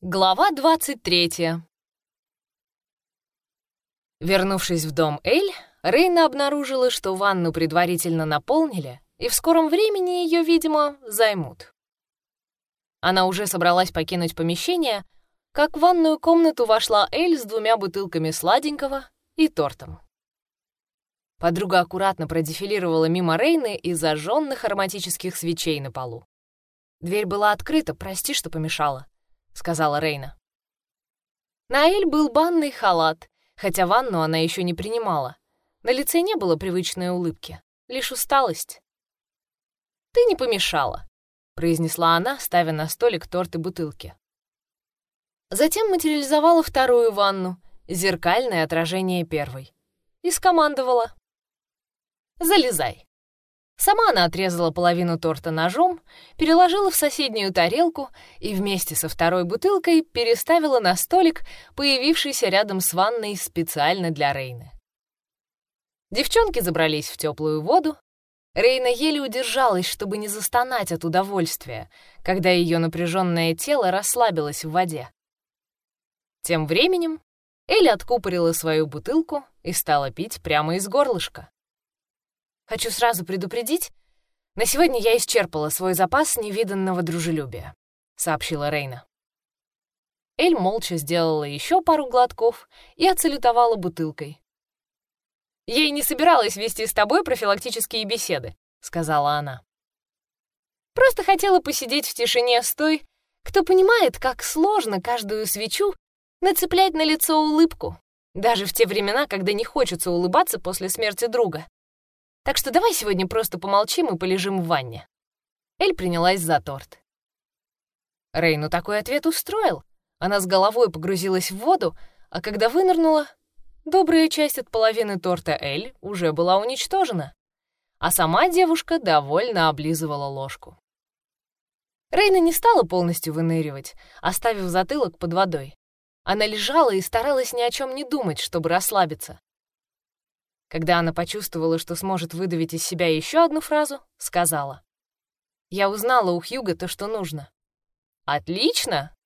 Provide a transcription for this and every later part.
Глава 23 Вернувшись в дом Эль, Рейна обнаружила, что ванну предварительно наполнили, и в скором времени ее, видимо, займут. Она уже собралась покинуть помещение, как в ванную комнату вошла Эль с двумя бутылками сладенького и тортом. Подруга аккуратно продефилировала мимо Рейны и зажженных ароматических свечей на полу. Дверь была открыта, прости, что помешала сказала Рейна. На Эль был банный халат, хотя ванну она еще не принимала. На лице не было привычной улыбки, лишь усталость. «Ты не помешала», — произнесла она, ставя на столик торт и бутылки. Затем материализовала вторую ванну, зеркальное отражение первой, и скомандовала. «Залезай». Сама она отрезала половину торта ножом, переложила в соседнюю тарелку и вместе со второй бутылкой переставила на столик, появившийся рядом с ванной специально для Рейны. Девчонки забрались в теплую воду. Рейна еле удержалась, чтобы не застонать от удовольствия, когда ее напряженное тело расслабилось в воде. Тем временем Элли откупорила свою бутылку и стала пить прямо из горлышка. Хочу сразу предупредить, на сегодня я исчерпала свой запас невиданного дружелюбия», — сообщила Рейна. Эль молча сделала еще пару глотков и отсалютовала бутылкой. «Я и не собиралась вести с тобой профилактические беседы», — сказала она. «Просто хотела посидеть в тишине с той, кто понимает, как сложно каждую свечу нацеплять на лицо улыбку, даже в те времена, когда не хочется улыбаться после смерти друга. Так что давай сегодня просто помолчим и полежим в ванне». Эль принялась за торт. Рейну такой ответ устроил. Она с головой погрузилась в воду, а когда вынырнула, добрая часть от половины торта Эль уже была уничтожена, а сама девушка довольно облизывала ложку. Рейна не стала полностью выныривать, оставив затылок под водой. Она лежала и старалась ни о чем не думать, чтобы расслабиться. Когда она почувствовала, что сможет выдавить из себя еще одну фразу, сказала. «Я узнала у Хьюга то, что нужно». «Отлично!»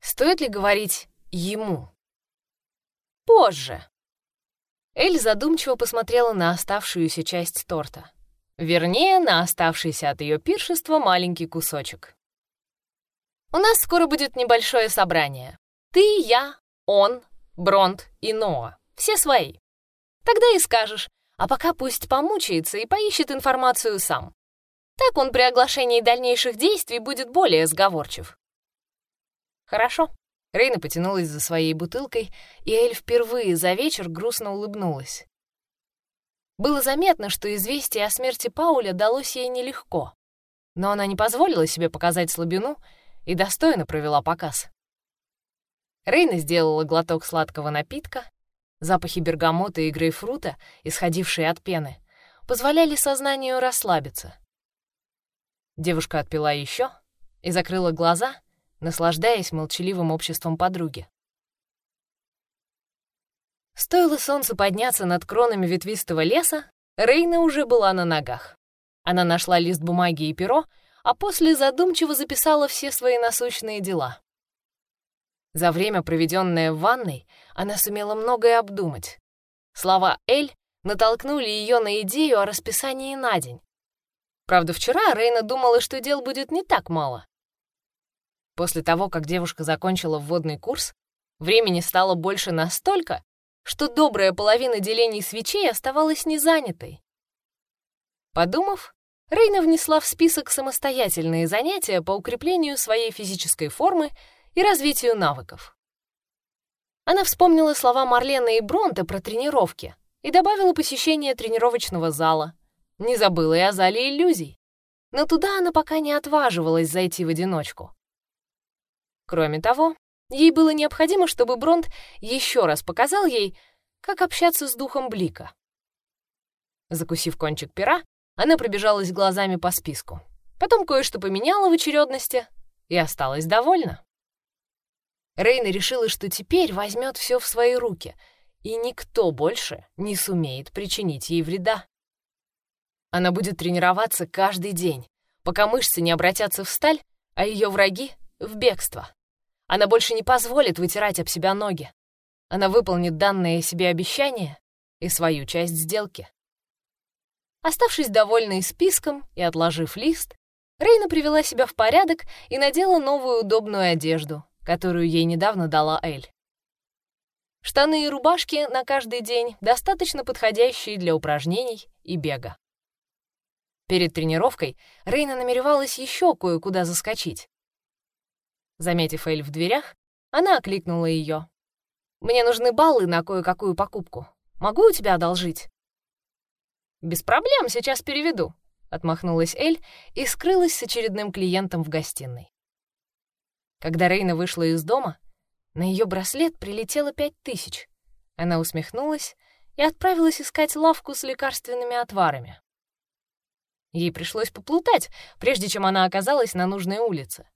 Стоит ли говорить «ему»? «Позже». Эль задумчиво посмотрела на оставшуюся часть торта. Вернее, на оставшийся от ее пиршества маленький кусочек. «У нас скоро будет небольшое собрание. Ты, я, он, Бронт и Ноа. Все свои. Тогда и скажешь, а пока пусть помучается и поищет информацию сам. Так он при оглашении дальнейших действий будет более сговорчив. Хорошо. Рейна потянулась за своей бутылкой, и Эль впервые за вечер грустно улыбнулась. Было заметно, что известие о смерти Пауля далось ей нелегко, но она не позволила себе показать слабину и достойно провела показ. Рейна сделала глоток сладкого напитка, Запахи бергамота и грейпфрута, исходившие от пены, позволяли сознанию расслабиться. Девушка отпила еще и закрыла глаза, наслаждаясь молчаливым обществом подруги. Стоило солнцу подняться над кронами ветвистого леса, Рейна уже была на ногах. Она нашла лист бумаги и перо, а после задумчиво записала все свои насущные дела. За время, проведенное в ванной, она сумела многое обдумать. Слова «Эль» натолкнули ее на идею о расписании на день. Правда, вчера Рейна думала, что дел будет не так мало. После того, как девушка закончила вводный курс, времени стало больше настолько, что добрая половина делений свечей оставалась незанятой. Подумав, Рейна внесла в список самостоятельные занятия по укреплению своей физической формы и развитию навыков. Она вспомнила слова Марлены и Бронта про тренировки и добавила посещение тренировочного зала. Не забыла и о зале иллюзий. Но туда она пока не отваживалась зайти в одиночку. Кроме того, ей было необходимо, чтобы Бронт еще раз показал ей, как общаться с духом Блика. Закусив кончик пера, она пробежалась глазами по списку. Потом кое-что поменяла в очередности и осталась довольна. Рейна решила, что теперь возьмет все в свои руки, и никто больше не сумеет причинить ей вреда. Она будет тренироваться каждый день, пока мышцы не обратятся в сталь, а ее враги — в бегство. Она больше не позволит вытирать об себя ноги. Она выполнит данное себе обещание и свою часть сделки. Оставшись довольной списком и отложив лист, Рейна привела себя в порядок и надела новую удобную одежду, которую ей недавно дала Эль. Штаны и рубашки на каждый день достаточно подходящие для упражнений и бега. Перед тренировкой Рейна намеревалась еще кое-куда заскочить. Заметив Эль в дверях, она окликнула ее. «Мне нужны баллы на кое-какую покупку. Могу у тебя одолжить?» «Без проблем, сейчас переведу», — отмахнулась Эль и скрылась с очередным клиентом в гостиной. Когда Рейна вышла из дома, на ее браслет прилетело пять тысяч. Она усмехнулась и отправилась искать лавку с лекарственными отварами. Ей пришлось поплутать, прежде чем она оказалась на нужной улице.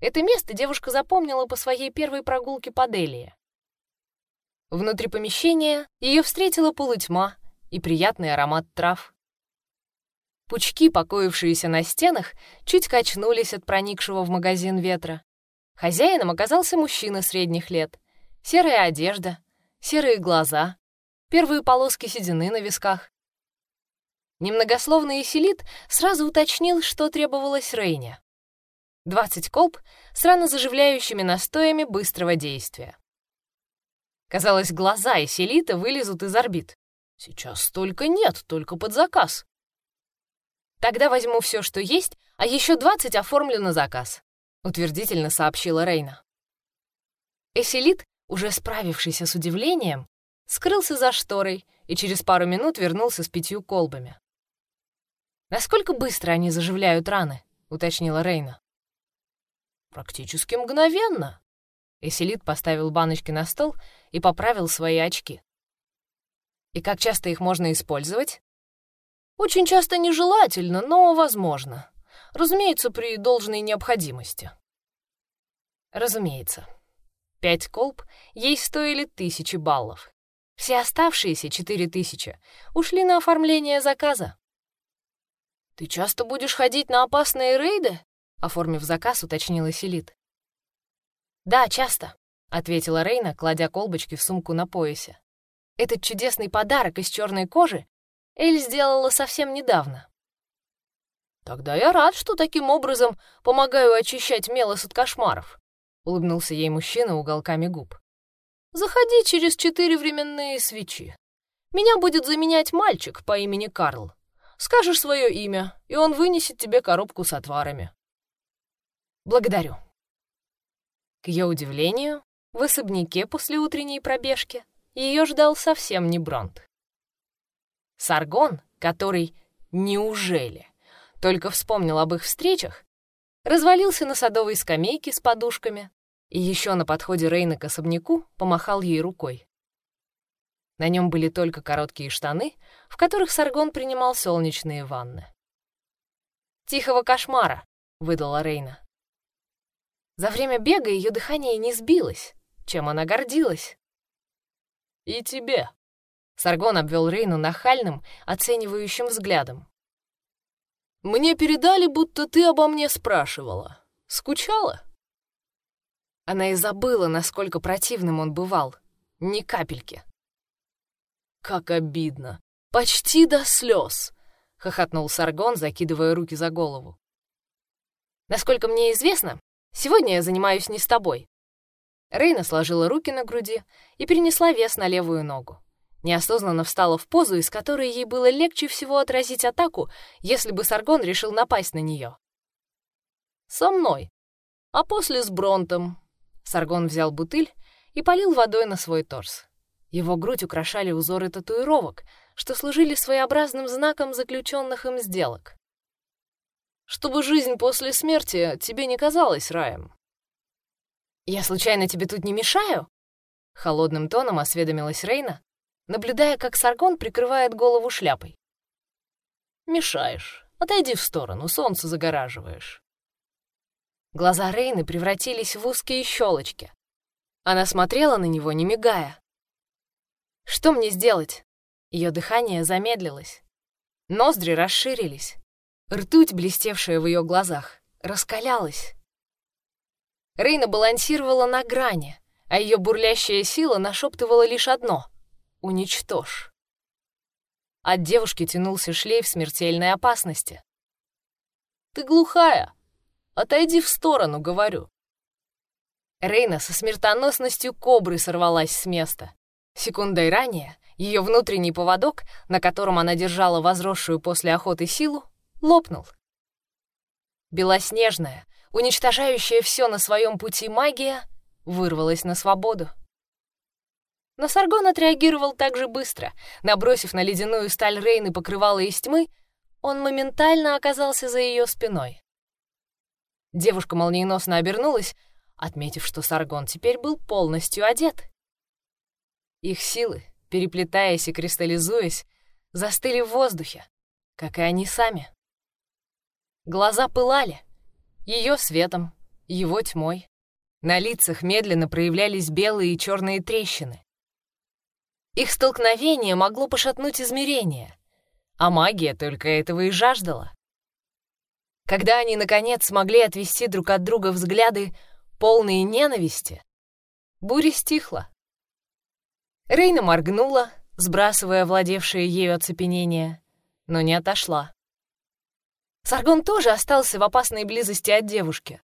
Это место девушка запомнила по своей первой прогулке по Делии. Внутри помещения ее встретила полутьма и приятный аромат трав. Пучки, покоившиеся на стенах, чуть качнулись от проникшего в магазин ветра. Хозяином оказался мужчина средних лет. Серая одежда, серые глаза, первые полоски седины на висках. Немногословный Эселит сразу уточнил, что требовалось Рейне. 20 колб с ранозаживляющими настоями быстрого действия. Казалось, глаза Эселита вылезут из орбит. Сейчас столько нет, только под заказ. Тогда возьму все, что есть, а еще 20 оформлю на заказ утвердительно сообщила Рейна. Эселит, уже справившийся с удивлением, скрылся за шторой и через пару минут вернулся с пятью колбами. «Насколько быстро они заживляют раны?» — уточнила Рейна. «Практически мгновенно». Эселит поставил баночки на стол и поправил свои очки. «И как часто их можно использовать?» «Очень часто нежелательно, но возможно. Разумеется, при должной необходимости. Разумеется. Пять колб ей стоили тысячи баллов. Все оставшиеся четыре тысячи ушли на оформление заказа. «Ты часто будешь ходить на опасные рейды?» Оформив заказ, уточнила Селит. «Да, часто», — ответила Рейна, кладя колбочки в сумку на поясе. «Этот чудесный подарок из черной кожи Эль сделала совсем недавно. «Тогда я рад, что таким образом помогаю очищать Мелос от кошмаров», — улыбнулся ей мужчина уголками губ. «Заходи через четыре временные свечи. Меня будет заменять мальчик по имени Карл. Скажешь свое имя, и он вынесет тебе коробку с отварами». «Благодарю». К ее удивлению, в особняке после утренней пробежки ее ждал совсем не Бронт. Саргон, который «неужели?» Только вспомнил об их встречах, развалился на садовой скамейке с подушками и еще на подходе Рейна к особняку помахал ей рукой. На нем были только короткие штаны, в которых Саргон принимал солнечные ванны. «Тихого кошмара», — выдала Рейна. За время бега ее дыхание не сбилось, чем она гордилась. «И тебе», — Саргон обвел Рейну нахальным, оценивающим взглядом. Мне передали, будто ты обо мне спрашивала. Скучала?» Она и забыла, насколько противным он бывал. Ни капельки. «Как обидно! Почти до слез!» — хохотнул Саргон, закидывая руки за голову. «Насколько мне известно, сегодня я занимаюсь не с тобой». Рейна сложила руки на груди и перенесла вес на левую ногу неосознанно встала в позу, из которой ей было легче всего отразить атаку, если бы Саргон решил напасть на нее. «Со мной. А после с Бронтом». Саргон взял бутыль и полил водой на свой торс. Его грудь украшали узоры татуировок, что служили своеобразным знаком заключенных им сделок. «Чтобы жизнь после смерти тебе не казалась раем». «Я случайно тебе тут не мешаю?» Холодным тоном осведомилась Рейна, наблюдая, как Саргон прикрывает голову шляпой. «Мешаешь. Отойди в сторону, солнце загораживаешь». Глаза Рейны превратились в узкие щелочки. Она смотрела на него, не мигая. «Что мне сделать?» Ее дыхание замедлилось. Ноздри расширились. Ртуть, блестевшая в ее глазах, раскалялась. Рейна балансировала на грани, а ее бурлящая сила нашептывала лишь одно — «Уничтожь». От девушки тянулся шлейф смертельной опасности. «Ты глухая! Отойди в сторону, говорю!» Рейна со смертоносностью кобры сорвалась с места. Секундой ранее ее внутренний поводок, на котором она держала возросшую после охоты силу, лопнул. Белоснежная, уничтожающая все на своем пути магия, вырвалась на свободу. Но Саргон отреагировал так же быстро. Набросив на ледяную сталь Рейны покрывало из тьмы, он моментально оказался за ее спиной. Девушка молниеносно обернулась, отметив, что Саргон теперь был полностью одет. Их силы, переплетаясь и кристаллизуясь, застыли в воздухе, как и они сами. Глаза пылали, ее светом, его тьмой. На лицах медленно проявлялись белые и черные трещины. Их столкновение могло пошатнуть измерения, а магия только этого и жаждала. Когда они, наконец, смогли отвести друг от друга взгляды, полные ненависти, буря стихла. Рейна моргнула, сбрасывая владевшее ею оцепенение, но не отошла. Саргон тоже остался в опасной близости от девушки.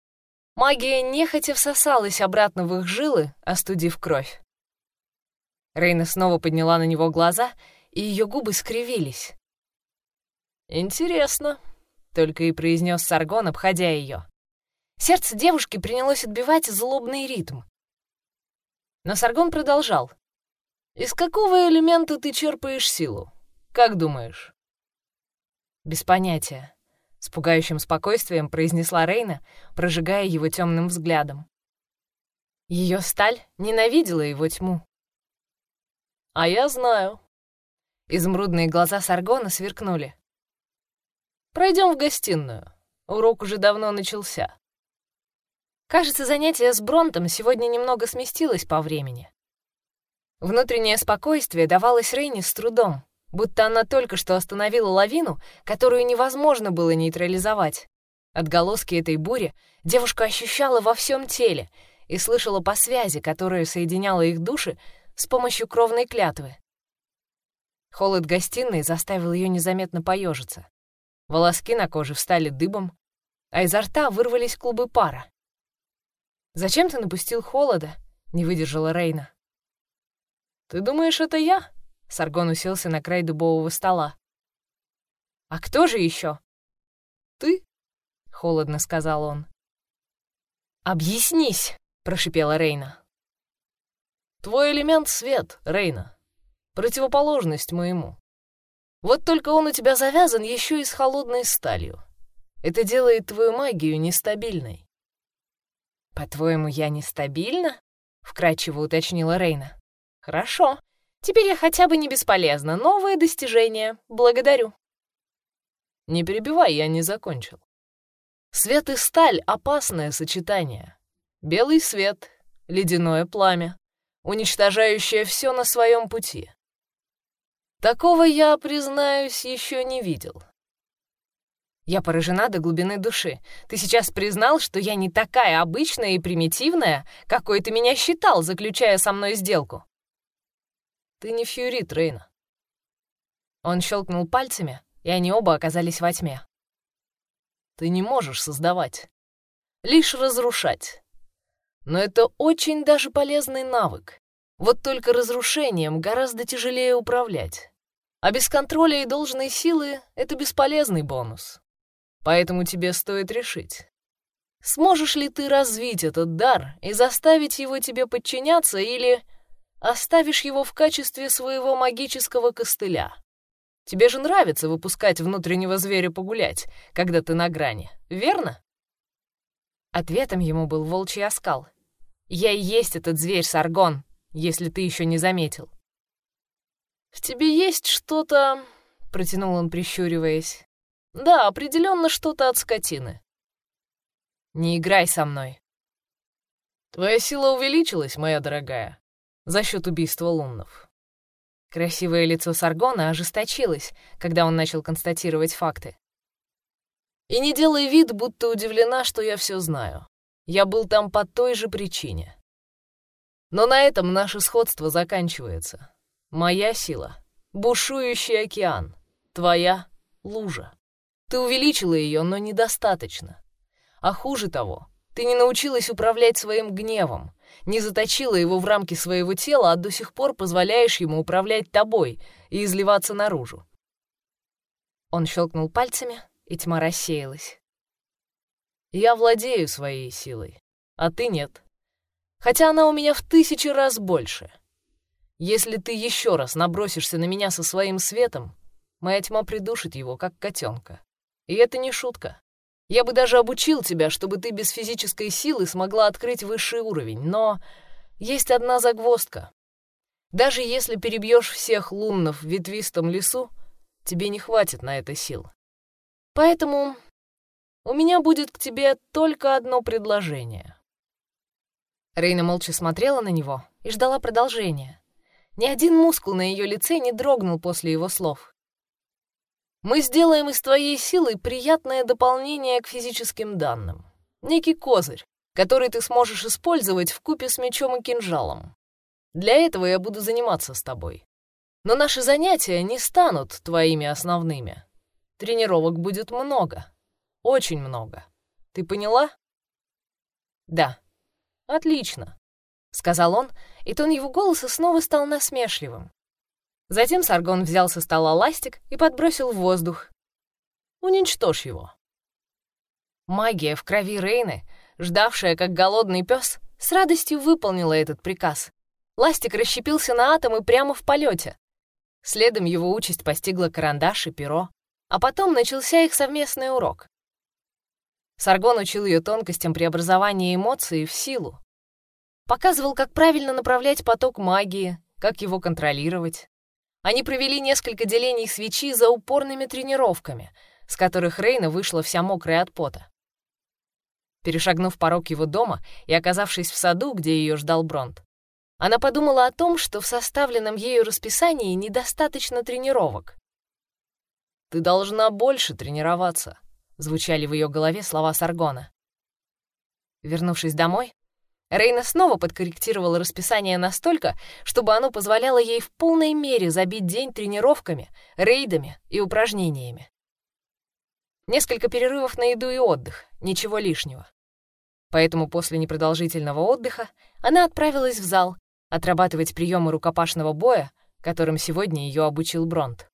Магия нехотя всосалась обратно в их жилы, остудив кровь. Рейна снова подняла на него глаза, и ее губы скривились. «Интересно», — только и произнес Саргон, обходя ее. Сердце девушки принялось отбивать злобный ритм. Но Саргон продолжал. «Из какого элемента ты черпаешь силу? Как думаешь?» «Без понятия», — с пугающим спокойствием произнесла Рейна, прожигая его темным взглядом. Ее сталь ненавидела его тьму. «А я знаю». Изумрудные глаза Саргона сверкнули. «Пройдем в гостиную. Урок уже давно начался». Кажется, занятие с Бронтом сегодня немного сместилось по времени. Внутреннее спокойствие давалось Рейне с трудом, будто она только что остановила лавину, которую невозможно было нейтрализовать. Отголоски этой бури девушка ощущала во всем теле и слышала по связи, которая соединяла их души с помощью кровной клятвы. Холод гостиной заставил ее незаметно поежиться. Волоски на коже встали дыбом, а изо рта вырвались клубы пара. «Зачем ты напустил холода?» — не выдержала Рейна. «Ты думаешь, это я?» — Саргон уселся на край дубового стола. «А кто же еще?» «Ты?» — холодно сказал он. «Объяснись!» — прошипела Рейна. Твой элемент — свет, Рейна. Противоположность моему. Вот только он у тебя завязан еще и с холодной сталью. Это делает твою магию нестабильной. «По-твоему, я нестабильна?» — вкратчиво уточнила Рейна. «Хорошо. Теперь я хотя бы не бесполезна. Новое достижение. Благодарю». «Не перебивай, я не закончил. Свет и сталь — опасное сочетание. Белый свет, ледяное пламя уничтожающая все на своем пути. Такого я, признаюсь, еще не видел. Я поражена до глубины души. Ты сейчас признал, что я не такая обычная и примитивная, какой ты меня считал, заключая со мной сделку. Ты не фьюрит, Рейна. Он щелкнул пальцами, и они оба оказались во тьме. Ты не можешь создавать, лишь разрушать. Но это очень даже полезный навык. Вот только разрушением гораздо тяжелее управлять. А без контроля и должной силы — это бесполезный бонус. Поэтому тебе стоит решить, сможешь ли ты развить этот дар и заставить его тебе подчиняться или оставишь его в качестве своего магического костыля. Тебе же нравится выпускать внутреннего зверя погулять, когда ты на грани, верно? Ответом ему был волчий оскал — я и есть этот зверь, Саргон, если ты еще не заметил. В тебе есть что-то, протянул он, прищуриваясь. Да, определенно что-то от скотины. Не играй со мной. Твоя сила увеличилась, моя дорогая, за счет убийства луннов. Красивое лицо Саргона ожесточилось, когда он начал констатировать факты. И не делай вид, будто удивлена, что я все знаю. Я был там по той же причине. Но на этом наше сходство заканчивается. Моя сила — бушующий океан, твоя — лужа. Ты увеличила ее, но недостаточно. А хуже того, ты не научилась управлять своим гневом, не заточила его в рамки своего тела, а до сих пор позволяешь ему управлять тобой и изливаться наружу. Он щелкнул пальцами, и тьма рассеялась. Я владею своей силой, а ты нет. Хотя она у меня в тысячи раз больше. Если ты еще раз набросишься на меня со своим светом, моя тьма придушит его, как котенка. И это не шутка. Я бы даже обучил тебя, чтобы ты без физической силы смогла открыть высший уровень, но есть одна загвоздка. Даже если перебьешь всех луннов в ветвистом лесу, тебе не хватит на это сил. Поэтому у меня будет к тебе только одно предложение». Рейна молча смотрела на него и ждала продолжения. Ни один мускул на ее лице не дрогнул после его слов. «Мы сделаем из твоей силы приятное дополнение к физическим данным. Некий козырь, который ты сможешь использовать в купе с мечом и кинжалом. Для этого я буду заниматься с тобой. Но наши занятия не станут твоими основными. Тренировок будет много. Очень много. Ты поняла? Да. Отлично, сказал он, и тон его голоса снова стал насмешливым. Затем Саргон взял со стола ластик и подбросил в воздух. Уничтожь его. Магия в крови Рейны, ждавшая как голодный пес, с радостью выполнила этот приказ. Ластик расщепился на атомы прямо в полете. Следом его участь постигла карандаш и перо, а потом начался их совместный урок. Саргон учил ее тонкостям преобразования эмоций в силу. Показывал, как правильно направлять поток магии, как его контролировать. Они провели несколько делений свечи за упорными тренировками, с которых Рейна вышла вся мокрая от пота. Перешагнув порог его дома и оказавшись в саду, где ее ждал Бронт, она подумала о том, что в составленном ею расписании недостаточно тренировок. «Ты должна больше тренироваться», Звучали в ее голове слова Саргона. Вернувшись домой, Рейна снова подкорректировала расписание настолько, чтобы оно позволяло ей в полной мере забить день тренировками, рейдами и упражнениями. Несколько перерывов на еду и отдых, ничего лишнего. Поэтому после непродолжительного отдыха она отправилась в зал отрабатывать приемы рукопашного боя, которым сегодня ее обучил Бронт.